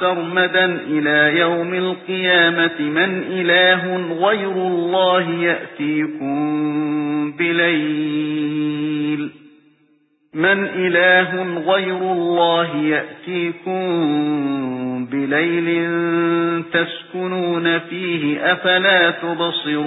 سَرْمَدًا إِلَى يَوْمِ الْقِيَامَةِ مَنْ إِلَٰهٌ غَيْرُ اللَّهِ يَأْتِيكُم بِلَيْلٍ. مَنْ إِلَٰهٌ غَيْرُ اللَّهِ يَأْتِيكُم بِلَيْلٍ تَسْكُنُونَ فِيهِ أَفَلَا تُبْصِرُونَ.